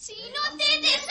Si no te